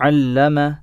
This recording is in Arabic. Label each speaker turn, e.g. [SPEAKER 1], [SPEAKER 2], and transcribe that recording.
[SPEAKER 1] علم